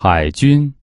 海军